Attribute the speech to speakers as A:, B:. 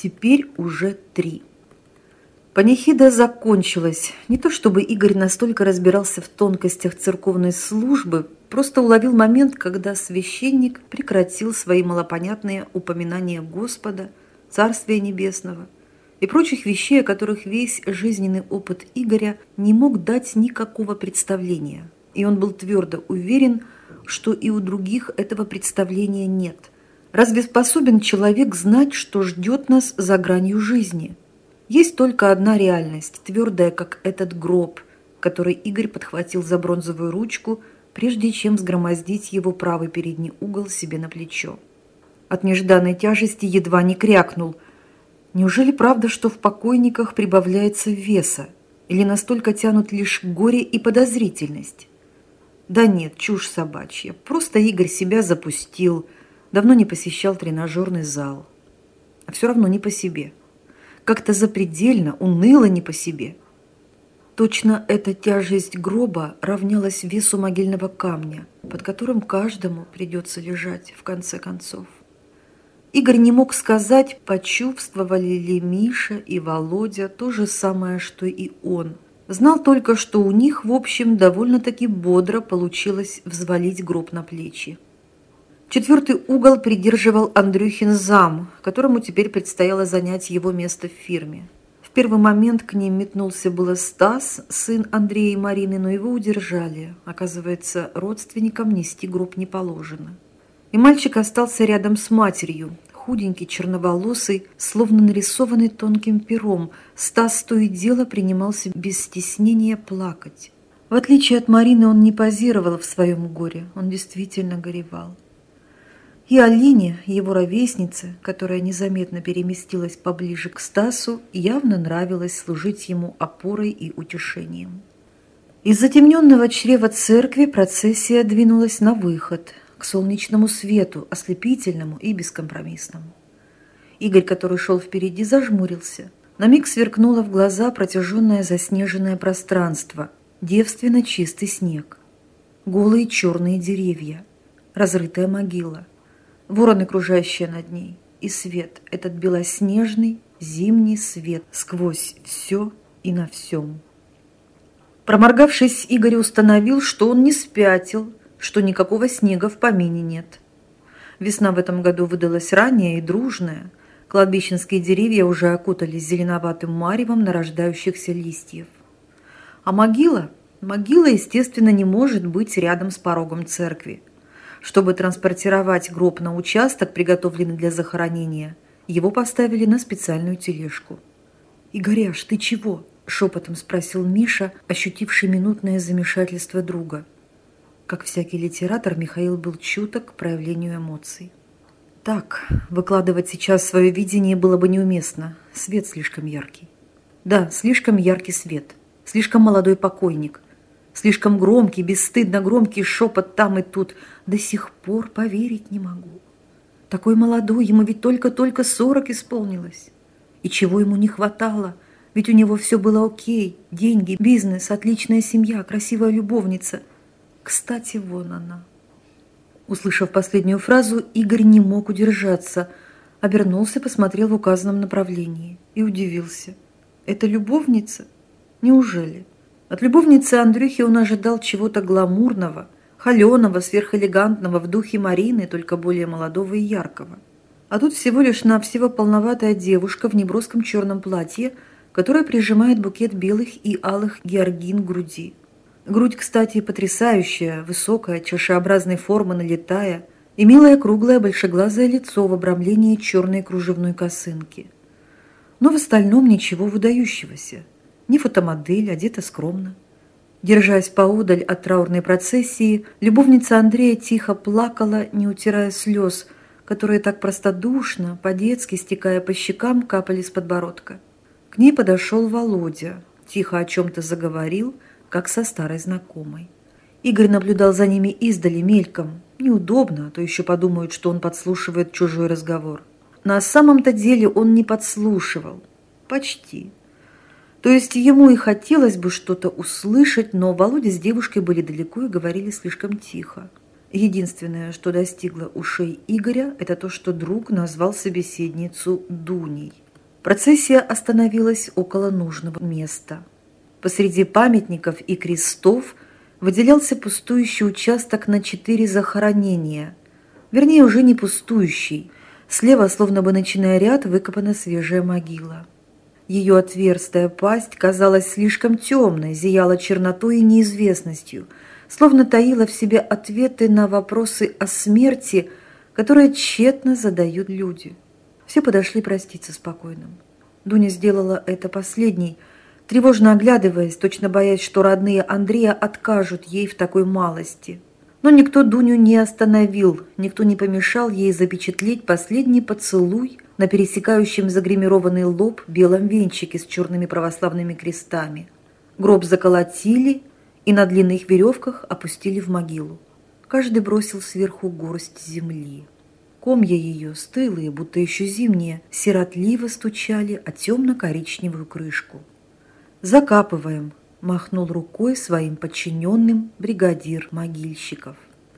A: Теперь уже три. Панихида закончилась. Не то чтобы Игорь настолько разбирался в тонкостях церковной службы, просто уловил момент, когда священник прекратил свои малопонятные упоминания Господа, Царствия Небесного и прочих вещей, о которых весь жизненный опыт Игоря не мог дать никакого представления. И он был твердо уверен, что и у других этого представления нет. Разве способен человек знать, что ждет нас за гранью жизни? Есть только одна реальность, твердая, как этот гроб, который Игорь подхватил за бронзовую ручку, прежде чем сгромоздить его правый передний угол себе на плечо. От нежданной тяжести едва не крякнул. Неужели правда, что в покойниках прибавляется веса? Или настолько тянут лишь горе и подозрительность? Да нет, чушь собачья. Просто Игорь себя запустил. Давно не посещал тренажерный зал. А все равно не по себе. Как-то запредельно, уныло не по себе. Точно эта тяжесть гроба равнялась весу могильного камня, под которым каждому придется лежать в конце концов. Игорь не мог сказать, почувствовали ли Миша и Володя то же самое, что и он – Знал только, что у них, в общем, довольно-таки бодро получилось взвалить гроб на плечи. Четвертый угол придерживал Андрюхин зам, которому теперь предстояло занять его место в фирме. В первый момент к ним метнулся было Стас, сын Андрея и Марины, но его удержали. Оказывается, родственникам нести гроб не положено. И мальчик остался рядом с матерью, худенький, черноволосый, словно нарисованный тонким пером, Стас то и дело принимался без стеснения плакать. В отличие от Марины, он не позировал в своем горе, он действительно горевал. И Алине, его ровеснице, которая незаметно переместилась поближе к Стасу, явно нравилось служить ему опорой и утешением. Из затемненного чрева церкви процессия двинулась на выход – к солнечному свету, ослепительному и бескомпромиссному. Игорь, который шел впереди, зажмурился. На миг сверкнуло в глаза протяженное заснеженное пространство, девственно чистый снег, голые черные деревья, разрытая могила, вороны, кружащие над ней, и свет, этот белоснежный зимний свет сквозь все и на всем. Проморгавшись, Игорь установил, что он не спятил, что никакого снега в помине нет. Весна в этом году выдалась ранняя и дружная. Кладбищенские деревья уже окутались зеленоватым маревом нарождающихся листьев. А могила? Могила, естественно, не может быть рядом с порогом церкви. Чтобы транспортировать гроб на участок, приготовленный для захоронения, его поставили на специальную тележку. «Игоряш, ты чего?» – шепотом спросил Миша, ощутивший минутное замешательство друга – как всякий литератор, Михаил был чуток к проявлению эмоций. Так, выкладывать сейчас свое видение было бы неуместно. Свет слишком яркий. Да, слишком яркий свет. Слишком молодой покойник. Слишком громкий, бесстыдно громкий шепот там и тут. До сих пор поверить не могу. Такой молодой, ему ведь только-только сорок исполнилось. И чего ему не хватало? Ведь у него все было окей. Деньги, бизнес, отличная семья, красивая любовница – кстати, вон она. Услышав последнюю фразу, Игорь не мог удержаться, обернулся, посмотрел в указанном направлении и удивился. Это любовница? Неужели? От любовницы Андрюхи он ожидал чего-то гламурного, холеного, сверхэлегантного в духе Марины, только более молодого и яркого. А тут всего лишь навсего полноватая девушка в неброском черном платье, которая прижимает букет белых и алых георгин груди. Грудь, кстати, потрясающая, высокая, чашеобразной формы, налетая, и милое круглое большеглазое лицо в обрамлении черной кружевной косынки. Но в остальном ничего выдающегося. Не фотомодель, одета скромно. Держась поодаль от траурной процессии, любовница Андрея тихо плакала, не утирая слез, которые так простодушно, по-детски, стекая по щекам, капали с подбородка. К ней подошел Володя, тихо о чем-то заговорил – как со старой знакомой. Игорь наблюдал за ними издали мельком. Неудобно, а то еще подумают, что он подслушивает чужой разговор. На самом-то деле он не подслушивал. Почти. То есть ему и хотелось бы что-то услышать, но Володя с девушкой были далеко и говорили слишком тихо. Единственное, что достигло ушей Игоря, это то, что друг назвал собеседницу Дуней. Процессия остановилась около нужного места. Посреди памятников и крестов выделялся пустующий участок на четыре захоронения. Вернее, уже не пустующий. Слева, словно бы начиная ряд, выкопана свежая могила. Ее отверстая пасть казалась слишком темной, зияла чернотой и неизвестностью, словно таила в себе ответы на вопросы о смерти, которые тщетно задают люди. Все подошли проститься спокойным. Дуня сделала это последней, тревожно оглядываясь, точно боясь, что родные Андрея откажут ей в такой малости. Но никто Дуню не остановил, никто не помешал ей запечатлеть последний поцелуй на пересекающем загримированный лоб белом венчике с черными православными крестами. Гроб заколотили и на длинных веревках опустили в могилу. Каждый бросил сверху горсть земли. Комья ее, стылые, будто еще зимние, сиротливо стучали о темно-коричневую крышку. «Закапываем», – махнул рукой своим подчиненным бригадир могильщиков.